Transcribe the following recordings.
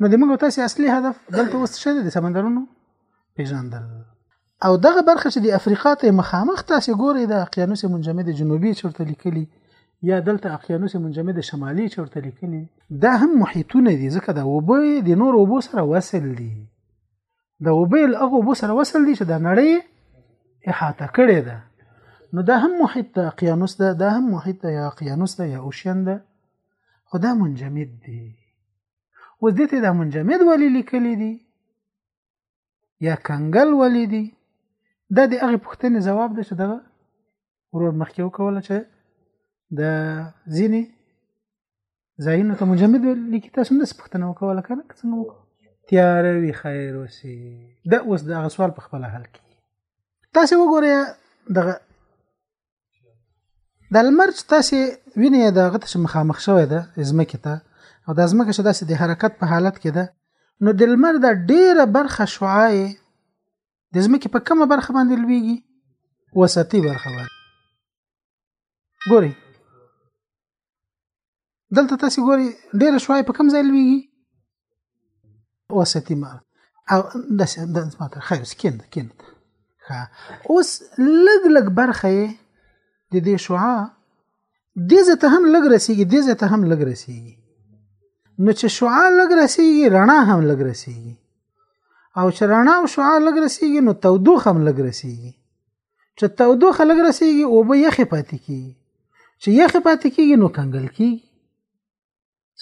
نو د موږ تاسو اصلي هدف دلته اوس څه دی د سمندرونو پیژندل او دغه برخه چې د افریقا ته مخامخ تاسو ګورئ د اقیانوس منجمد جنوبي چورته لیکلي یا دلته اقیانوس منجمد شمالي چورته لیکلي دا هم محیطونه دي ځکه دا وبه د نور وبو سره وصل دي د اوبه له هغو اوبو سره وصل دي چې د نړۍ احاطه کړې ده نو دا هم محیط د اقیانوس ده دا هم محیط د یا اقیانوس ده یا اوشین ده خو دا منجمد دي اوس دې ته دا منجمد ولې لیکلي دي یا کنګل ولې دي دا د هغې پوښتنې ځواب ده چې دغه ورور مخکې وکوله چې د ځینې ځایونو ته مجمد لیکي تاسو هم داسې پوښتنه وکوله که نه که څنګه وکړو تیاره وي خیر اوسي دا اوس د هغه سوال په خپله حل کړي تاسې وګورئ دغه د لمر چې تاسې وینئ د هغه ته چې مخامخ شوی ده ځمکې ته او دا ځمکه چې داسې د حرکت په حالت کې ده نو د لمر دا ډېره برخه شعاع د ځمکې په کومه برخه باندې لویږي وسطي برخه باندې ګوري دلته تاسو ګوري ډېر شوي په کوم ځای لویږي وسطي ما او د د ماته خیر سکین کین اوس لګ لګ برخه د دې شعاع دې ځای ته هم لږ رسیږي دې ځای ته هم لږ رسیږي نو چې شعاع لږ رسیږي رڼا هم لږ رسیږي او چې رڼا او شعاع لږ رسیږي نو تودوخه هم لږ رسیږي چې تودوخه لږ رسیږي او به یخې پاتې کیږي چې یخې پاتې کیږي نو کنګل کیږي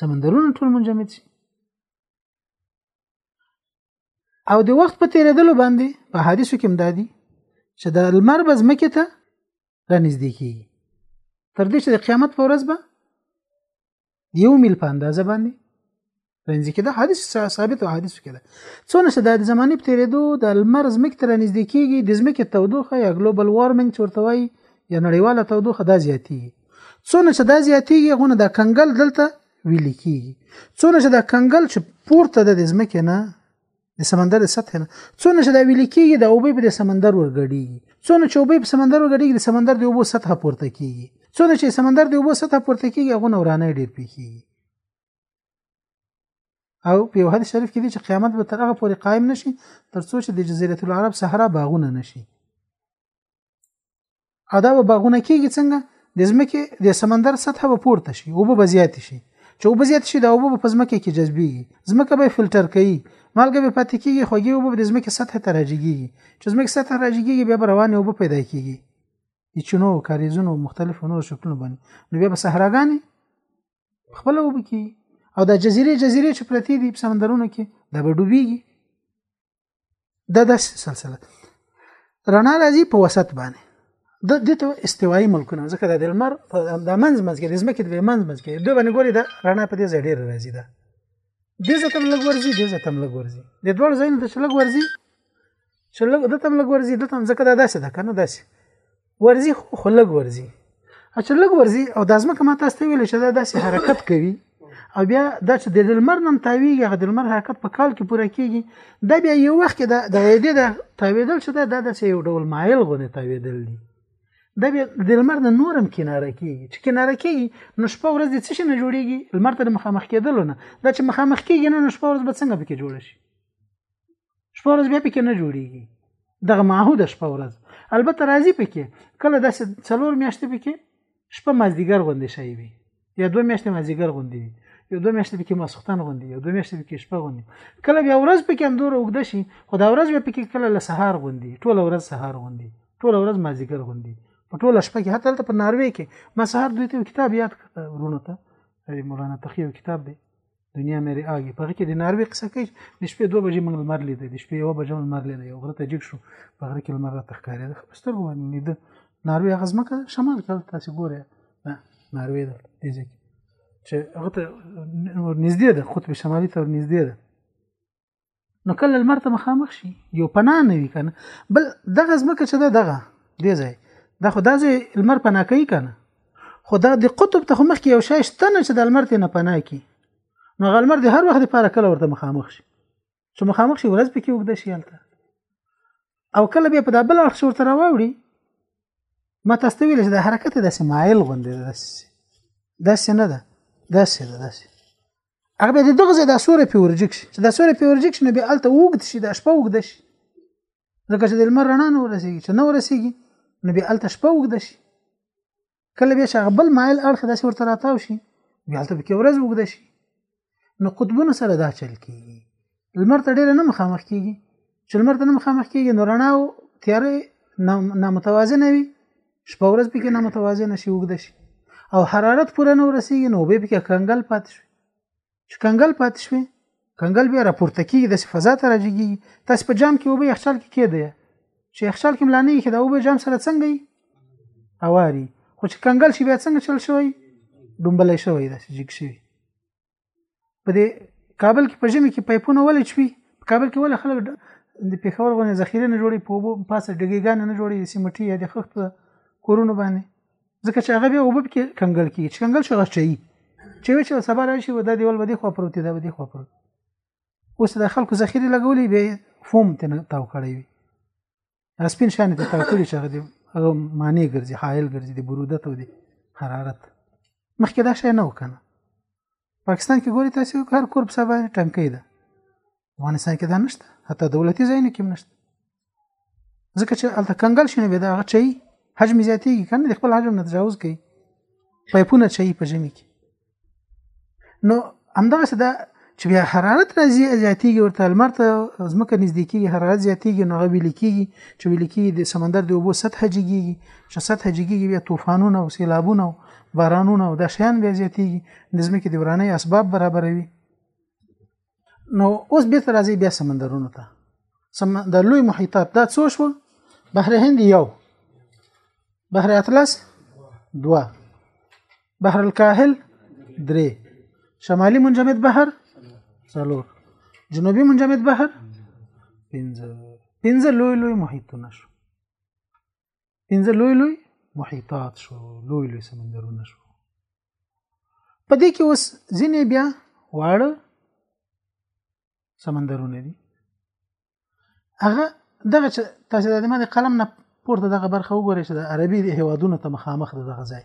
سمندرونه ټول منجمد شي او د وخت په تیریدلو باندې په حدیثو کې مدادي چې د لمر بز مکه ته را نږدې کیږي تر دې چې د قیامت په ورځ به یو میل په اندازه باندې رنځي کې دا حدیث ثابت او حدیث کې ده څونه چې د زماني په تیریدو د لمر زمک تر نږدې کیږي د زمکه تودوخه یا ګلوبل وارمنګ چورته وایي یا نړیواله تودوخه دا زیاتیږي څونه چې دا زیاتیږي غونه د کنګل دلته ویل کیږي څونه چې دا کنګل چې پورته د ځمکې نه د سمندر د سطح نه څونه چې دا ویل کیږي د اوبې په سمندر ورګړیږي څونه چې اوبې په سمندر ورګړیږي د سمندر د اوبو سطح پورته کیږي څونه چې سمندر د اوبو سطح پورته کیږي هغه نورانه ډیر پیخیږي او په یو حدیث شریف کې دی چې قیامت به تر هغه پورې قائم نشي ترڅو چې د جزیره العرب صحرا باغونه نشي ادا به باغونه کیږي څنګه د ځمکې د سمندر سطح به پورته شي او به زیات شي چې او به زیات شي دا او به په ځمکه کې جذبيږي ځمکه به فلټر کوي مالګه به پاتې کیږي خوږي او به د ځمکې سطح ته راځيږي چې ځمکې سطح راځيږي بیا به روانه او به پیدا کیږي د چونو کاریزونو مختلفو نور شکلونو باندې نو بیا به صحراګانې خپل وب کی او دا جزیره جزیره چې پرتی دي په سمندرونو کې دا به ډوبېږي دا داسې سلسله رڼا راځي په وسط باندې د دې ته استوایي ملکونه ځکه د لمر د منځ منځ کې د ځمکې د منځ منځ کې دوی باندې ګوري د رڼا په دې ځای ډېر راځي دا دې ځای ته هم لږ ورځي دې ځای ته هم لږ ورځي د دواړو ځایونو ته چې لږ ورځي چې لږ ده ته هم لږ ورځي ده ته هم ځکه دا داسې ده که نه داسې ورزي خو لګ ورزي چې لګ ورزي او د ځمکه ما تاسو ته ویل چې دا داسې حرکت کوي او بیا دا چې د لمر نن تاویږي هغه د لمر حرکت په کال کې پوره کیږي دا بیا یو وخت کې د دې د تاویدل چې دا د یو ډول مایل غونې تاویدل دي دا بیا د لمر نه نورم کناره کیږي چې کناره کیږي نو شپه ورځ د څه شي نه جوړیږي لمر ته مخامخ کېدل نه دا چې مخامخ کیږي نو شپه ورځ به څنګه پکې جوړ شي شپه ورځ بیا پکې نه جوړیږي دغه معهود شپه ورځ البته راځي پکې کله د څلور میاشتې پکې شپه مازدیګر غوندې شي وي یا دوه میاشتې مازدیګر غوندې وي یو دوه میاشتې پکې ماسختن غوندې یو دوه میاشتې پکې شپه غوندې کله بیا ورځ پکې اندور وګد شي خو دا ورځ بیا پکې کله له سهار غوندې ټول ورځ سهار غوندې ټول ورځ مازدیګر غوندې په ټول شپه کې حتی په ناروې کې ما سهار دوی ته کتاب یاد کړ ورونه ته مولانا تخیو کتاب دی دنیا مې راګي په هغه کې د ناروې قصه کوي د شپې دوه بجې موږ لمر لیدل د شپې یو بجې موږ لمر لیدل یو غره ته جګ شو په هغه کې لمر راته ښکارې ده په سترګو باندې لید ناروې هغه ځمکه شمال کې تاسو ګورئ نه ناروې ده دې ځکه چې هغه ته نږدې ده قطب شمالي ته نږدې ده نو کله لمر ته مخامخ شي یو پناه نه وي کنه بل دغه ځمکه چې ده دغه دی ځای دا خو دا ځای لمر پناه کوي کنه خو دا د قطب ته مخ کې یو شی شته نه چې د لمر ته نه پناه کی نو غلمر د هر وخت لپاره کله ورته مخامخ شي چې مخامخ شي ورځ پکې وګد شي هلته او کله بیا په دابل اړخ شور تر واوړي ما تاسو ته ویل چې د حرکت د سمایل غوندې داسې داسې نه ده داسې ده داسې هغه به دغه ځای د سورې په ورجک شي چې د سورې په ورجک شي نو به الته وګد شي د شپه وګد شي ځکه چې د لمر رڼا نه ورسیږي چې نه ورسیږي نو به الته شپه وګد شي کله به شغه بل مایل اړخ د سورته راتاو شي بیا الته به کې ورځ وګد شي نو قطبونو سره دا چل کیږي لمر ته ډېر نه مخامخ کیږي چې لمر ته نه مخامخ کیږي نو رڼا او تیارې نامتوازنه وي شپه ورځ پکې نامتوازنه شي وګد شي او حرارت پوره نه ورسیږي نو به پکې کنګل پاتې شي چې کنګل پاتې شي کنګل بیا راپورته کیږي د فضا ته راځي تاسو په جام کې وبې یخچال کې کېده چې یخچال کې ملانه کې دا وبې جام سره څنګه وي اواري خو چې کنګل شي بیا څنګه چل شوی ډومبلې شوی دا چې جګ شوی په دې کابل کې په ژمي کې پایپونه ولې چوي په کابل کې ولې خلک د پیښور غونې ذخیره نه جوړي په وبو پاسه ډګیګان نه جوړي سیمټي یا د خخت کورونه باندې ځکه چې هغه به وبو کې کنګل کې چې کنګل شو غچي چې وی چې سبا راشي ودا دیول ودی خو پروت دی ودی خو پروت اوس د خلکو ذخیره لګولې به فوم ته تاو کړی وي سپین شان دي تاکلي چې هغه دي هغه معنی ګرځي حایل ګرځي د برودت او د حرارت مخکې دا شی نه وکنه پاکستان کې ګوري تاسو هر کور په سبا ټنکې ده افغانستان کې دا نشته حتی دولتي ځایونه کې نشته ځکه چې الته کنګل شنه به دا هغه چي حجم زیاتېږي کنه د خپل حجم نه تجاوز کوي پایپونه چي په ژمي کې نو همدغسې ده چې بیا حرارت راځي زیاتیږي ورته لمر ته ځمکه نږدې کیږي حرارت زیاتیږي نو هغه ویل کیږي چې ویل کیږي د سمندر د اوبو سطحه جګیږي چې سطحه جګیږي بیا طوفانونه او سیلابونه او بارانونه او د شیان بیا زیاتیږي د ځمکې د ورانۍ اسباب برابروي نو اوس بیرته راځي بیا سمندرونو ته سم د لوی محیطات دا څو شو بحر هند یو بحر اطلس دوا بحر الکاهل درې شمالي منجمد بحر څلور جنوبي منجمد بحر پنځه پنځه لوی لوی محیطونه شو پنځه لوی لوی محیطات شو لوی لوی سمندرونه شو په دې کې اوس ځینې بیا واړه سمندرونه دي هغه دغه چې تاسو د ما د قلم نه پورته دغه برخه وګورئ چې د عربي د هوادونو ته مخامخ دغه ځای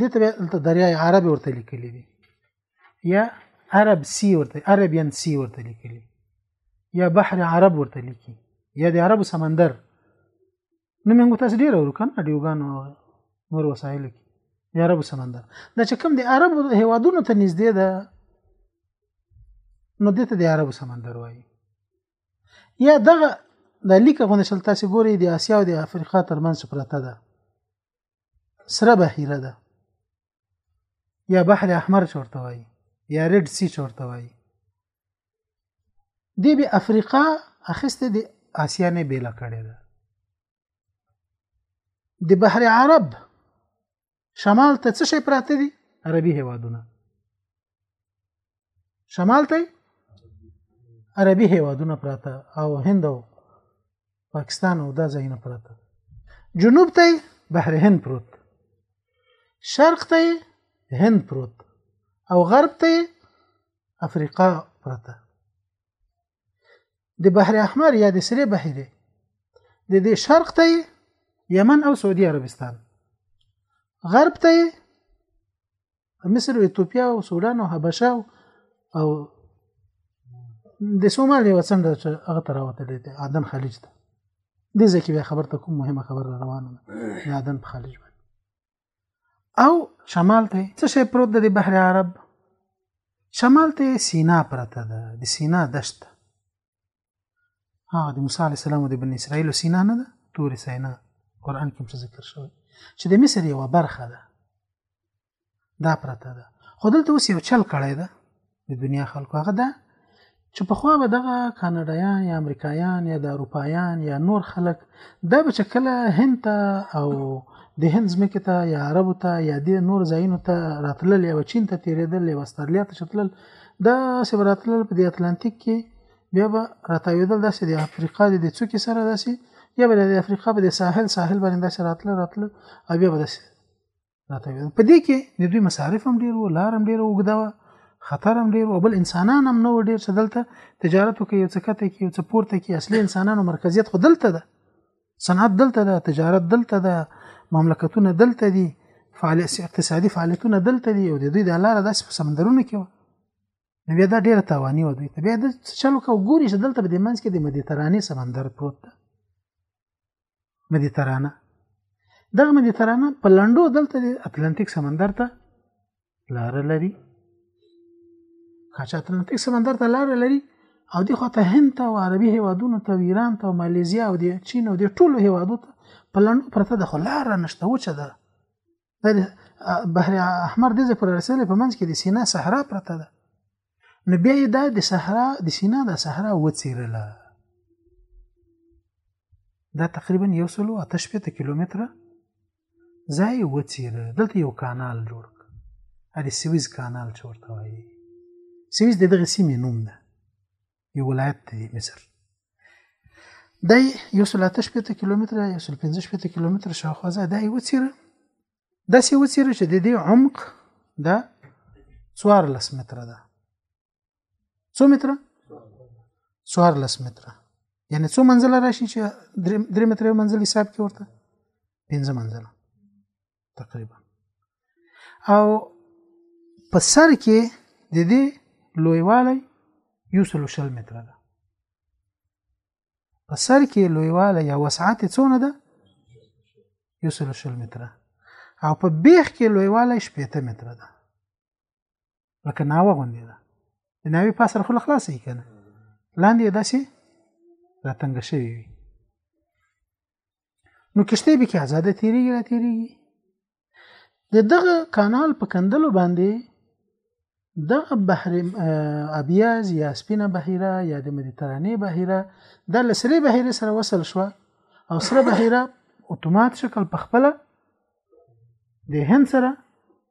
دې ته دلته دریای عربي ورته لیکلي دي یا عرب سی ورته عربین سی ورته لیکلی یا بحر عرب ورته لیکي یا د عربو سمندر نو موږ تاسو ډیر ورو کنه ډیوګان او نور وسایل کې د عربو سمندر دا چې کوم د عربو هیوادونو ته نږدې ده نو دې ته د عربو سمندر وایي یا دغه د لیکه غونډه شل تاسو ګوري د اسیا او د افریقا ترمنځ پرته ده سره بحیره ده یا بحر احمر چورته وایي یا ریډ سی چورته وایي دی به افریقا اخیسته د آسیا نه بیله کړې ده د بحر عرب شمال ته څه شي پراته دي عربي هوادونه شمال ته عربي هیوادونه پراته او هند او پاکستان او دا ځایونه پراته جنوب ته بحر هند پروت شرق ته هند پروت او غرب ته افریقا پراته د بحر احمر یا د سری بحیره د دې شرق ته یمن او سعودي عربستان غرب ته مصر او ایتوپیا او سودان او حبشه او د سومال یو څنډه چې هغه ته راوتلې ده عدن خلیج ته دې ځکه بیا خبر ته کوم مهمه خبر روانه ده د عدن په خلیج باندې او شمال ته څه شی پروت ده د بحر عرب شمال ته سینا پرته ده د سینا دشت هغه د موسی علی السلام د بنی اسرائیل سینا نه ده تور سینا قران کې څه ذکر شوی چې د مصر یو برخه ده دا پرته ده خو دلته اوس یو چل کړی ده د دنیا خلکو هغه ده چې په خو به دغه کاناډایان یا امریکایان یا د اروپایان یا نور خلک دا به چې کله هند ته او د هند ځمکې ته یا عربو ته یا د نور ځایونو ته راتلل یا چین ته تیرېدل یا استرالیا ته چتلل دا سیب راتلل په د اتلانتیک کې بیا به راتاویدل داسې د افریقا د څوکې سره داسې یا به د افریقا په د ساحل ساحل باندې داسې راتله راتله او بیا به داسې راتاویدل په دې کې د دوی مصارف هم ډیر وو لار هم ډیر وګدا وه خطر هم ډیر او بل انسانان هم نو ډیر څه دلته تجارت کوي یو څه کته کوي یو څه پورته کوي اصلي انسانانو مرکزیت خو دلته ده صنعت دلته ده تجارت دلته ده مملکتونه دلته دي فعال اقتصادي فعالیتونه دلته دي او د دوی د لار داسې په سمندرونو کې وه نو بیا دا ډیره تاواني و دوی ته بیا د چلو کو ګوري چې دلته به د منځ کې د مدیترانې سمندر پروت ده مدیترانه دغه مدیترانه په لنډو دلته د اتلانتیک سمندر ته لار لري کاچا اتلانتیک سمندر ته لار لري او د خواته هند ته او عربي هیوادونو ته ایران ته مالیزیا او د چین او د ټولو هیوادو ته په لنډو پرته د خلاره نشته وچه ده دا بحر احمر دې پر رسېدلې په منځ کې د سینا صحرا پرته ده نو بیا یې دا د صحرا د سینا د صحرا وڅیرله دا تقریبا یو سلو اته شپېته کیلومتره ځای وڅیره دلته یو کانال جوړ کړ د سویز کانال چې ورته وایي سویز د دغه سیمې نوم ده یو ولایت دی مصر دا یو سل اته شپېته کیلومتره یو سل پنځه شپېته کیلومتره شاوخوا ځای دا یې وڅېره داسې یې وڅېره چې د دې عمق دا څوارلس متره ده څو متره څوارلس متره یعنې څو منزله راشي چې درې متره یو منزل حساب کې ورته پنځه منزله تقریبا او په سر کې د دې لویوالی یو سل شل متره ده په سر کې لویوالی یا وسعت څونه ده یو سل شل متره او په بیخ کې لویوالی شپېته متره ده لکه ناوه غوندې ده د ناوې په سر خوله خلاصه یې که نه لاندې یې داسې راتنګه شوې وي نو کشته به کې آزاد تیریږي را تیریږي د دغه کانال په کندلو باندې دغه بحر ابیاز یا سپینه بحیره یا د مدیترانه بحیره د لسری بحیره سره وصل شو او سره بحیره اتومات شکل په خپل د هند سره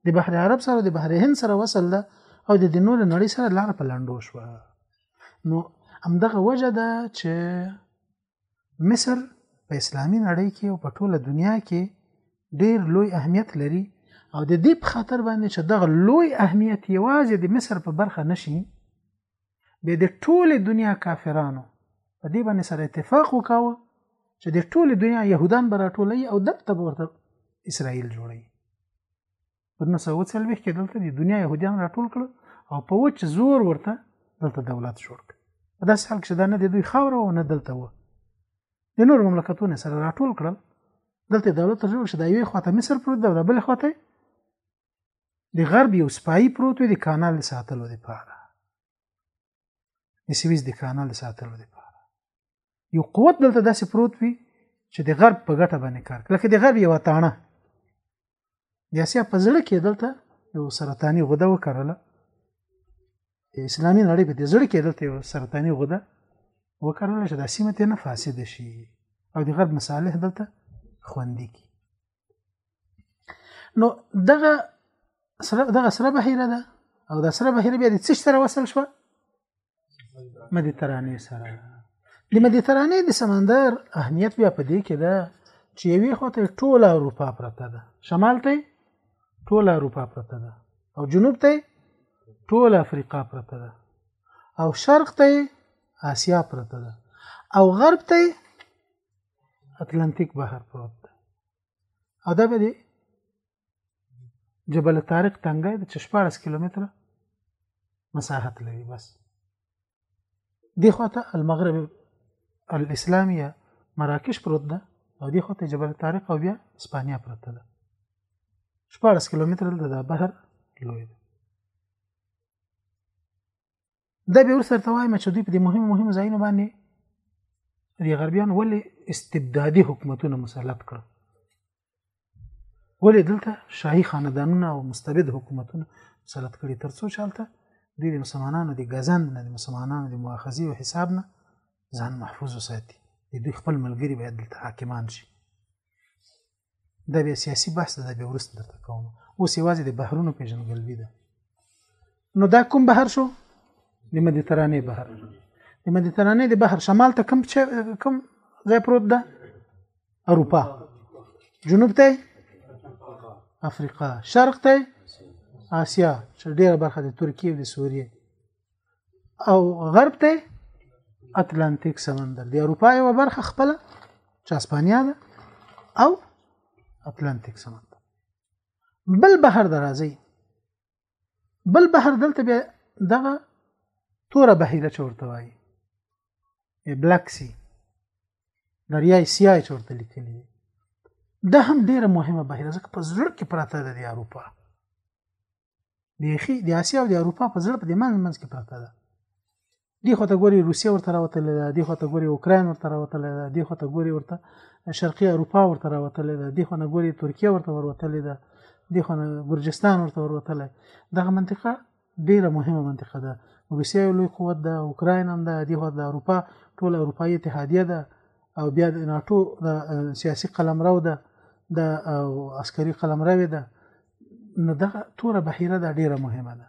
د بحر عرب سره د بحر هند سره وصل ده او د نور نړۍ سره لار په لندو شو نو همدغه وجه ده چې مصر په اسلامي نړۍ کې او په ټوله دنیا کې ډیر لوی اهمیت لري او د دې په خاطر باندې چې دغه لوی اهمیت یوازې د مصر په برخه نشي به د ټوله دنیا کافرانو په دې باندې سره اتفاق وکاوه چې د ټوله دنیا يهودان به راټولي او دلته به ورته اسرائیل جوړي په 1940 کې دلته د دنیا يهوديان راټول کړل او په وچ زور ورته دلته دولت جوړ کړ په داسې حال کې چې دا نه د دوی خاوره او نه دلته و د نور مملکتونه سره راټول کړل دلته دولت جوړ شو دا یوې خواته مصر پروت دی او دا بل خواته د غرب یو سپایي پروت دی د کانال ساتلو لپاره د سویز د کانال د ساتلو لپاره یو قوت دلته داسې پروت وي چې د غرب په ګټه باندې کار کوي لکه د غرب یو تاڼه د اسیا په زړه کې دلته یو سرطاني غده وکړله اسلامي نړۍ په دې زړه کې دلته یو سرطاني غده وکړله چې د سیمه ته نه فاسد شي او د غرب مصالح دلته خوندي کی نو دغه سره دغه سره بهیره ده او دا سره بهیره بیا د څه سره وصل شو مدیترانه سره د مدیترانه د سمندر اهمیت بیا په دې کې ده چې یوې خواته ټوله اروپا پرته ده شمال ته ټوله اروپا پرته ده او جنوب ته ټوله افریقا پرته ده او شرق ته آسیا پرته ده او غرب ته اتلانتیک بحر پروت دی او دا به دی جبل طارق تنګه د 14 کیلومتره مساحت لري بس دی خواته المغرب الاسلامیه مراکش پروت ده او دی خواته جبل طارق او بیا اسپانیا پروت ده 14 کیلومتره د بحر لوی ده دا به ورسره ته وایم چې دوی په دې مهمو مهمو ځایونو باندې د غربیان ولې استبدادي حکومتونه مسلط کړ ولې دلته شاهي خاندانونه او مستبد حکومتونه مسلط کړي ترڅو چې هلته دوی د مسلمانانو د غزند نه د مسلمانانو د مؤاخذې او حساب نه ځان محفوظ وساتي د دوی خپل ملګري باید دلته حاکمان شي دا بیا سیاسي بحث ده بیا ورسته درته کوم اوس یوازې د بحرونو پیژندګلوي ده نو دا کوم بحر شو د مدیترانې بحر د مدیترانې د بحر شمال ته کوم کوم ځای پروت ده اروپا جنوب ته افریقا شرق ته آسیا چې ډیره برخه د ترکیه او د سوریه او غرب ته اتلانتیک سمندر دی اروپا یو برخه خپل چې اسپانیا ده او اتلانتیک سمندر بل بحر درازي بل بحر دلته بیا دغه توره بحیره چورته وایي بلاک سی دریای سیای چورته لیکلی دا هم ډیره مهمه بحیره ځکه په زړه کې پراته ده د اروپا بیخي د اسیا او د اروپا په زړه په دې منځ منځ کې پرته ده دی خو ته ګوري روسیه ورته راوتلې ده دی خو ته ګوري اوکراین ورته راوتلې ده دی خو ته ګوري ورته شرقي اروپا ورته راوتلې ده دی خو نه ګوري ترکیه ورته وروتلې ده دی خو نه ګرجستان ورته وروتلې دغه منطقه ډیره مهمه منطقه ده روسیه یو لوی قوت ده اوکراین هم ده دی خو د اروپا ټول اروپایي اتحادیه ده او بیا د ناتو د سیاسي قلمرو ده د عسکري قلمرو ده نو دغه توره بهیره دا ډیره مهمه ده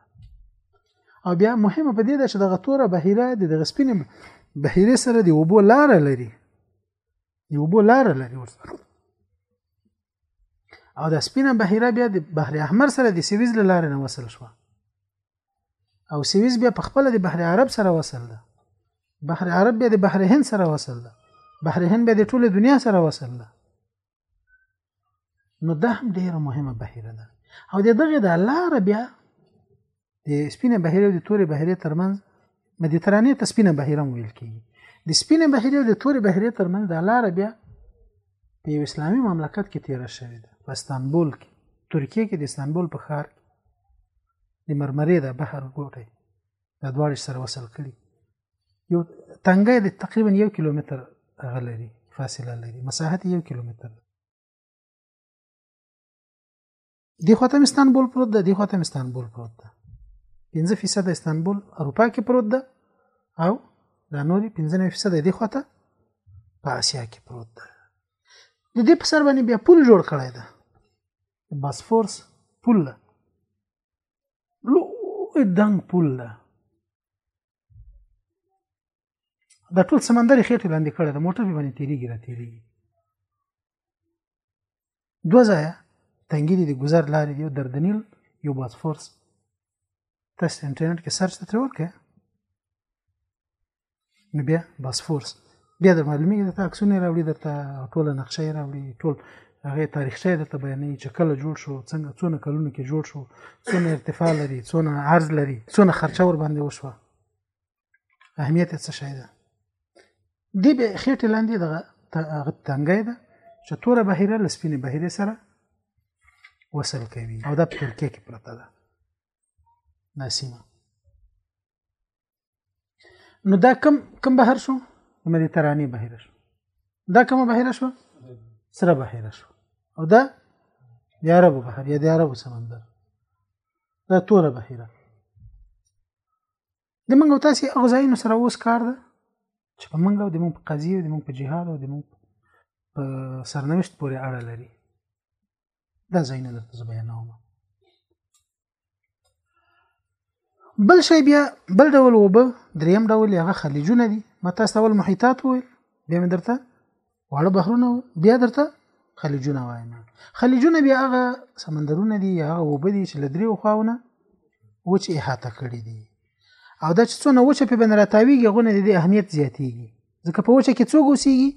او بیا مهمه په دې ده چې دغه توره بهیره د دغه سپین بهیره سره د وبو لار لري د وبو لار لري ورسره او د سپینه بهیره بیا د بحر احمر سره د سویز له لارې نه وصل شو او سویز بیا په خپل د بحر عرب سره وصل ده بحر عرب بیا د بحر هند سره وصل ده بحر هند بیا د ټوله دنیا سره وصل ده نو دا هم ډیره مهمه بهیره ده او د دغه د لار بیا د سپینه بهیره او د تورې بهیره ترمنځ مدیترانه ته سپینه بهیره ویل کیږي د سپینه بهیره او د تورې بهیره ترمنځ د لار بیا په یو اسلامي مملکت کې تیره شوې ده په استانبول کې ترکیه کې د استانبول په ښار کې د مرمرې د بحر ګوټه د دواړو سره وصل کړي یو تنګه د تقریبا یو کیلومتر هغه لري فاصله لري مساحت یو کیلومتر دی خواته استانبول پروت ده دی خواته استانبول پروت ده 15 فیصد استانبول اروپا کې پروت ده او دا نوري 15 فیصد دی خواته په اسیا کې پروت ده د دې په سر باندې بیا پول جوړ کړی ده باسفورس پول ده لوی دنګ پول ده دا ټول سمندر یې خېټې لاندې کړی د موټر به باندې تېرېږي را تېرېږي دوه ځایه تنګي دي د ګذر لارې دي در دنیل یو باز فورس تاسو انټرنیټ کې سرچ ته ترې وکړئ نو بیا باز فورس بیا در معلومیږي درته عکسونه راوړي درته ټوله نقشه یې راوړي ټول هغه تاریخچه یې درته بیانوي چې کله جوړ شو څنګه څونه کلونو کې جوړ شو څونه ارتفاع لري څونه عرض لري څونه خرچه ور باندې وشوه اهمیت یې څه شی ده دې به خېټې لاندې دغه هغه تنګی ده چې توره بهیره له سپینې بهیرې سره وصل کوي او دا په ترکیه کې پرته ده دا سیمه نو دا کم کم بهر شو مدیترانه بهر شو دا کومه بحیره شو سره بحیره شو او دا د عربو بحر یا د عربو سمندر دا توره بحیره د منګو تاسو هغه ځایونو سره اوس کار ده چې په منګو د مونږ په قضیه د مونږ په جهاد او د مونږ په سرنوشت پورې اړه لري دا ځایونه درته زه بیانوم بل شی بیا بل ډول وبه دریم ډول هغه خلیجونه دي ما تاسو ته ول محیطات وي بیا مې درته واړه بحرونه بیا درته خلیجونه وایم خلیجونه بیا هغه سمندرونه دي هغه وبه دي چې لدري خواونه وچ احاطه کړی دي او دا چې څونه وچه په بن راتاویږي غونه د اهمیت زیاتیږي ځکه په وچه کې څوګ اوسیږي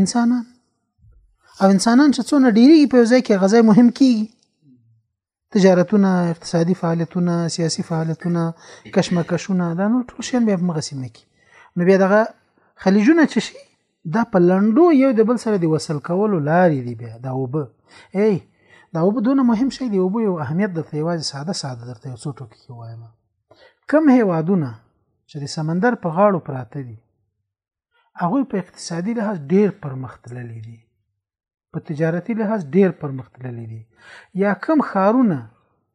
انسانان او انسانان چې څونه ډیریږي په ځای کې غزای مهم کیږي تجارتونه اقتصادي فعالیتونه سیاسي فعالیتونه کشمکشونه دا نو ټول شین به مغه سیمه کې نو بیا دغه خلیجونه چې شي دا په لندو یو د بل سره دی وصل کولو لارې دی بیا دا وبه ای دا وبه دونه مهم شی دی وبه یو اهمیت د یوازې ساده ساده درته یو څو ټکي وایم کم هیوادونه چې د سمندر په غاړو پراته دي هغوی په اقتصادي لحاظ ډیر پرمختللي دي په تجارتي لحاظ ډیر پرمختللي دي یا کم خارونه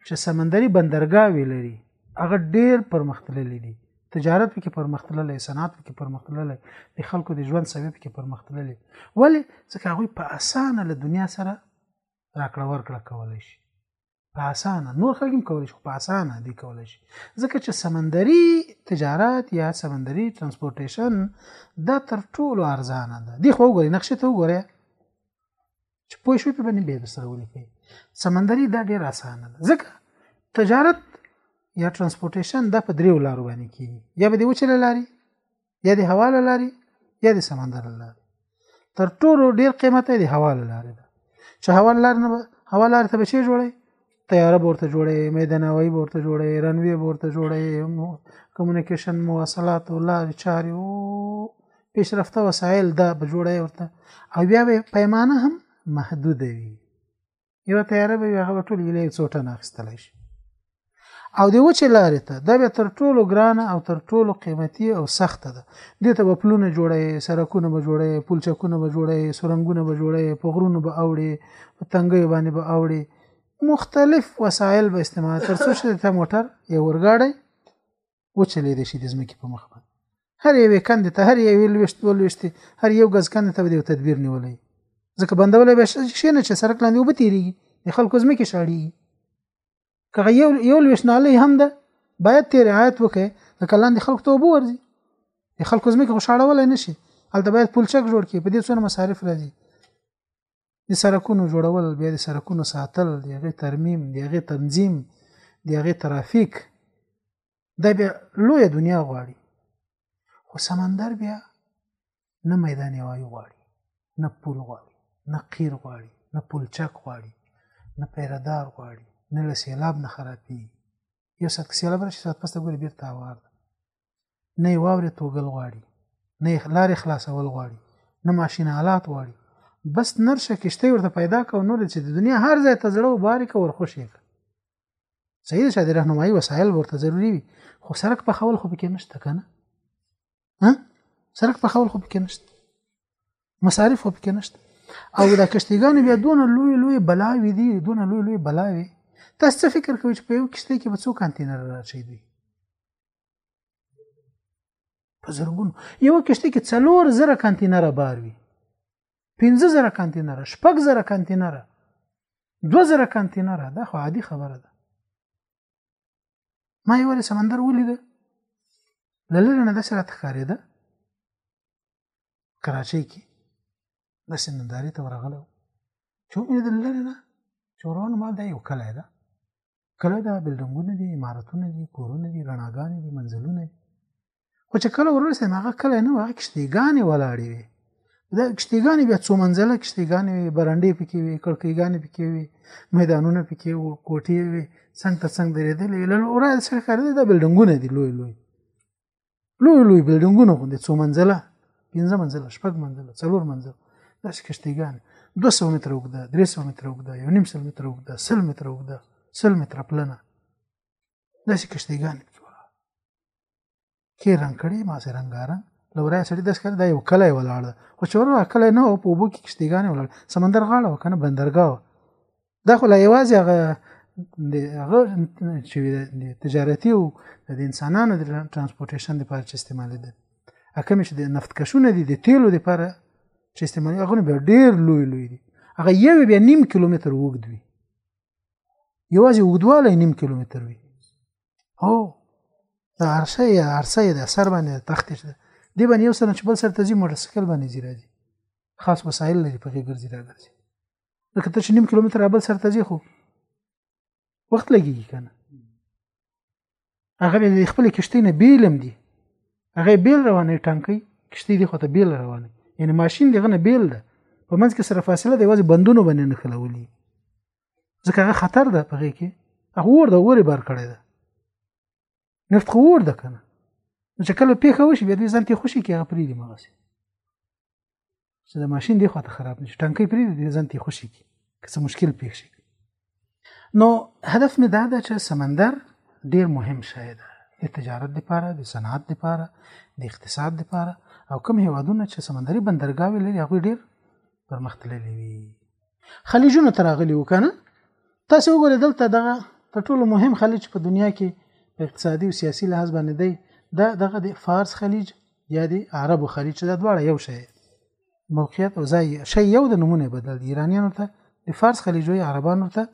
چې سمندري بندرګاوې لري هغه ډیر پرمختللي دي تجارت پکې پرمختللی صنعت پکې پرمختللی د خلکو د ژوند سوي پکې پرمختللی ولې ځکه هغوی په اسانه له دنیا سره راکړه ورکړه کولی شي په اسانه نور خلک هم کولی شي په اسانه دی کولی شي ځکه چې سمندري تجارت یا سمندري ترانسپورټیشن دا تر ټولو ارزانه ده دی خو وګورئ نقشې ته وګورئ چې پوه شو په باندې بیا درسره ولیکئ سمندري دا ډېر اسانه ده ځکه تجارت یا ترانسپورټیشن دا په دریو لارو باندې کیږي یا به دی وچه لاري یا د هوا لاري یا د سمندر لاري تر ټولو ډیر قیمت دی هوا لاري ده چې هوا لار نه هوا لار ته به شي جوړي طیاره ورته جوړي میدان هوایی ورته جوړي رنوي ورته جوړي کمیونیکیشن مواصلات او لار چاري او پیشرفته وسایل دا به جوړي ورته او بیا به پیمانه هم محدود وي یو تیاره به هغه ټول یې یو څو ټن اخیستلی شي او دی وچې لارې ته دا به تر ټولو ګرانه او تر ټولو قیمتي او سخته ده دې ته به پلونه جوړوي سرکونه به جوړوي پلچکونه به جوړوي سرنګونه به جوړوي په غرونو به اوړي په تنګیو باندې به اوړي مختلف وسایل به استعمال تر څو چې ته موټر یو ورګاډی وچلېدی شي د ځمکې په مخ باندې هر یوې کندې ته هر یوې لویشت دوه لویشتې هر یو ګز کندې ته به یو تدبیر نیولی ځکه بندولی به شي نه چې سرک لاندې اوبه تېرېږي د خلکو ځمکې شاړېږي که یو یو لویشت نالۍ هم ده باید تې رعایت وکړي ځکه لاندې خلکو ته اوبه ورځي د خلکو ځمکې خو شاړولی نه شي هلته باید پولچک جوړ کړي په دې څونه مصارف راځي د سرکونو جوړول بیا د سرکونو ساتل د هغې ترمیم د هغې تنظیم د هغې ترافیک دا بیا لویه دنیا غواړي خو سمندر بیا نه میدان هوایي غواړي نه پول غواړي نه قیر غواړي نه پلچک غواړي نه پیردار غواړي نه له سیلاب نه خرابېږي یو ساعت که سیلاب راشي ساعت پسته ګوري بېرته هوار ده نه یې واورې توګل غواړي نه یې لارې خلاصول غواړي نه ماشین آلات غواړي بس نرشه کشته ورته پیدا کوو نور چې د دنیا هر ځای ته زړه وباریکه ورخوشې کړه صحیح ده چې د رهنمایي وسایل ورته ضروري وي خو سرک په خول خو پکې نشته که نه ها سرک په خول خو پکې نشته مصارف خو پکې نشته او دا کشتیګان بیا دونه لوی لوی بلاوي دي دونه لوی لوی بلاوي تاسو څه فکر کوئ چې په یو کشته کې به څو کانتینر راچي دي په زرګونو یو کشته کې څلور زره کانتینر بار وي 15000 کانتینر 6000 کانتینر 2000 کانتینر دا خو عادي خبره ده ما یو له سمندر ولید لاره نه د سره تخارې ده کراچۍ کې د سنداري ته ورغلو چې مې د لاره نه چورون ما دا یو کله ده کله دا بلډنګونه دي عمارتونه دي کورونه دي رڼاګانې دي منزلونه دي خو چې کله ورسېم هغه کله نه وه کښتیګانې ولاړې وي دا کښتیګانې بیا څو منزله کښتیګانې وي برنډې پکې وي کړکیګانې پکې وي میدانونه پکې وو کوټې وي څنګ ته څنګ درېدلې وي له لوره سره ښکارېدل دا بلډنګونه دي لوی لوی لوی لوی بلډنګونه غوندې څو منزله پنځه منزله شپږ منزله څلور منزله داسې کښتیګانې دوه سوه متره اوږده درې سوه متره اوږده یو نیم سل متره اوږده سل متره اوږده سل متره پلنه داسې کښتیګانې کې رنګ کړي ما سره رنګارنګ له ورایه سړي داسې کړي دا یو کلی ولاړ ده خو چې ورغله کلی نه و په اوبو کې کښتیګانې ولاړ سمندر غاړه وه که نه بندرګاه وه دا خو لا یوازې هغه د هغه چې د تجارتي او د انسانانو د ترانسپورټیشن لپاره چې استعمالي ده اکه مې چې د نفت کشونه دي د تیلو لپاره چې استعمالي هغه به ډیر لوی لوی دي هغه یو بیا نیم کیلومتر وګد وي یوازې وګدواله نیم کیلومتر وي او دا عرشه یا عرشه د سر باندې تخت شي دی باندې یو سره چې بل سره تزي موټر سایکل باندې زیرا دي خاص وسایل لري په غیر ګرځي راځي لکه ته چې نیم کیلومتر بل سره ته ځې خو وخت لګېږي که نه هغه بیا د خپلې کښتۍ نه بېل هم دي هغه بېل روانوي ټانکۍ کښتۍ دې خو ته بېل روانوي یعنې ماشین دغه نه بېل ده په منځ کې سره فاصله د یوازې بندونو باندې نه خلولي ځکه هغه خطر ده په هغې کې هغه اور ده اور یې بار کړی ده نفت خو ور ده کنه نو چې کله پیښه وشي بیا دوی ځان کې خوشي کې هغه پرې دي مغه سي چې د ماشين دی خو ته خراب نشي ټانکې پرې دي ځان کې خوشي کې که څه مشکل پیښ شي نو هدف مې دا ده چې سمندر ډیر مهم شی ده د تجارت لپاره د صنعت لپاره د اقتصاد لپاره او کوم هیوادونه چې سمندري بندرګاوې لري هغه ډیر پرمختللي وي خلیجونو ته راغلی و کنه تاسو وګورئ دلته دغه تر ټولو مهم خلیج په دنیا کې په اقتصادي او سیاسي لحاظ باندې دی دا دغه د فارس خلیج یا د عربو خلیج دا دواړه یو شی موقعیت او ځای شی یو د نمونه بدل دی ایرانیانو ته د فارس خلیج وي عربانو ته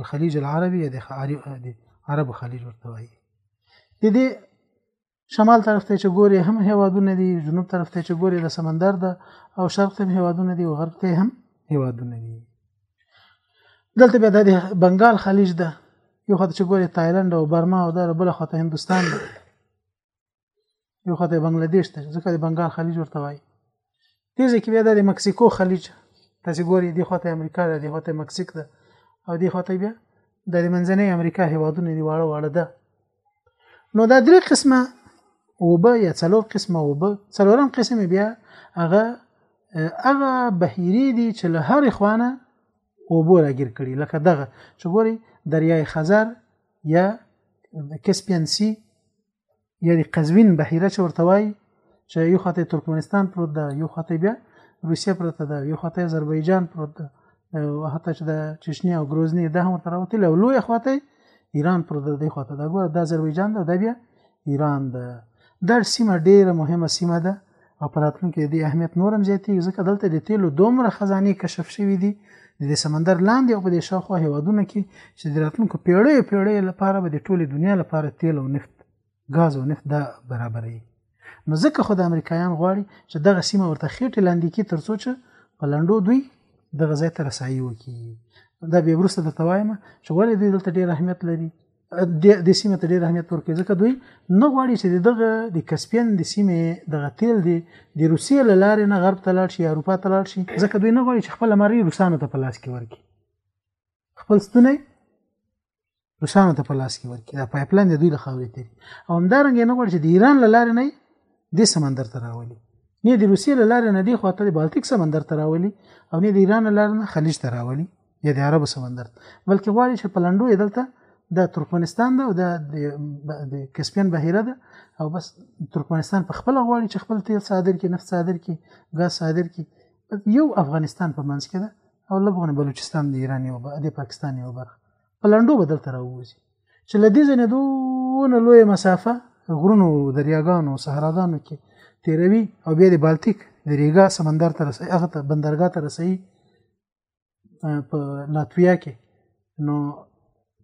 الخلیج العربي یا د عرب خلیج ورته وایي د دې شمال طرف ته چې ګوري هم هیوادونه دي جنوب طرف ته چې ګوري د سمندر ده او شرق ته هیوادونه دي او غرب ته هم هیوادونه دي دلته بیا د بنگال خلیج ده یو خاطر چې ګوري تایلند او برما او دغه بل خاطر هندستان ده یو خاطر بنگلاديش ته ځکه د بنگال خلیج ورته وایي دې ځای کې بیا د مکسیکو خلیج تاسو ګوري دی خواته امریکا ده دی خواته مکسیک ده او دی خواته بیا د منځنۍ امریکا هیوادونه دی واړه واړه ده نو دا درې قسمه وبه یا څلور قسمه وبه څلورم قسم بیا هغه هغه بهیری دي چې له هر خوانه وبو راګیر کړي لکه دغه چې ګوري دریای خزر یا کسپین سی یا د قزوین بحیره چې ورته وایي چې یو خواته ترکمنستان پروت ده یو خواته بیا روسیه پرته ده یو خواته آذربایجان پروت ده او حتی چې د چشنی او ګروزنی ده هم ورته راوتل او لوی خواته ایران پروت ده دی خواته ده ګوره د آذربایجان ده دا بیا ایران ده دا سیمه ډیره مهمه سیمه ده او په راتلونکي کې د دې اهمیت نور هم زیاتېږي ځکه دلته د تیلو دومره خزانې کشف شوې دي د دې سمندر لاندې او په دې شاوخوا هیوادونو کې چې د راتلونکو پیړیو پیړیو لپاره به د ټولې دنیا لپاره تیل او نفت غاز او نفت دا برابروي نو ځکه خو د امریکایان غواړي چې دغه سیمه ورته خېټې لاندې کړي تر څو چې په لنډو دوی دغه ځای ته رسایي وکړي دا بیا وروسته درته وایم چې ولې دوی دلته ډېر اهمیت لري د سیمه ته ډیر اهمیت ورکوي ځکه دوی نه غواړي چې دغه د کسپین د سیمه دغه تیل دی د روسیې له لارې نه غرب ته لاړ شي اروپا ته لاړ شي ځکه دوی نه غواړي چې خپل مری روسانو ته په لاس کې ورکړي خپل ستونی روسانو ته په لاس کې ورکړي دا پایپلاین د دوی له خاورې تیری او همدارنګه نه غواړي چې د ایران له لارې نه د سمندر ته راولي نه د روسیې له لارې نه دی خو ته د بالټیک سمندر ته راولي او نه د ایران له لارې نه خلیج ته راولي یا د عربو سمندر بلکې غواړي چې په لنډو یې دلته د ترکمنستان ده او د کسپین بهیره ده او بس ترکمنستان په خپل غواړي چې خپل تیل صادر کړي نفت صادر کړي غاز صادر کړي یو افغانستان په منځ کې ده او لږونه بلوچستان د ایران یو د پاکستان یو برخه په لنډو بدل تر اوسه چې له دې ځنې دونه لوی مسافه غرونو دریاګانو صحراګانو کې تیروي او بیا د بالتیک د ریګا سمندر ته رسي هغه ته بندرګاه ته رسي په لاتویا کې نو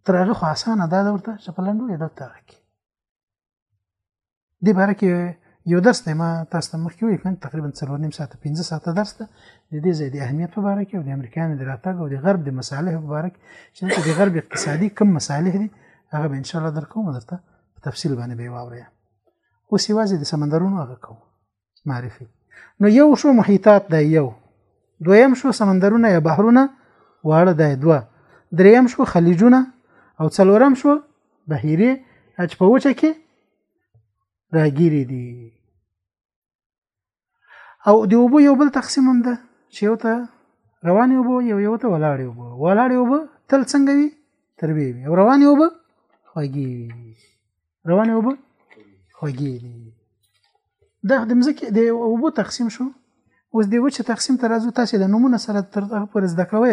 تر هغه خو اسانه ده ورته چې په لنډو یې دلته راکړي دې باره کې یو درس دی ما تاسو ته مخکې ویل کړم تقریبا څلور نیم ساعته پنځه ساعته درس ده د دې ځای د اهمیت په باره کې او د امریکایانو د راتګ او د غرب د مصالحو په باره کې چې دلته د غرب اقتصادي کم مصالح دي هغه به انشاءالله در کوم درته په تفصیل باندې به یې واورئ اوس یوازې د سمندرونو هغه کوم معرفي نو یو شو محیطات دا یو دویم شو سمندرونه یا بحرونه واړه دا دوه دریم شو خلیجونه او څلورم شو بهیرې چې په وچه کې راګیرې دي او د اوبو یو بل تقسیم هم ده چې یو ته روانې اوبه یو یو ته ولاړې اوبه ولاړې اوبه تل څنګه وي تربیه وي او روانې اوبه خوږې وي روانې اوبه خوږې دي دا د مځکې د اوبو تقسیم شو اوس د وچه تقسیم تر ازو تاسو د نمونه سره تر هغه پر زده کړوي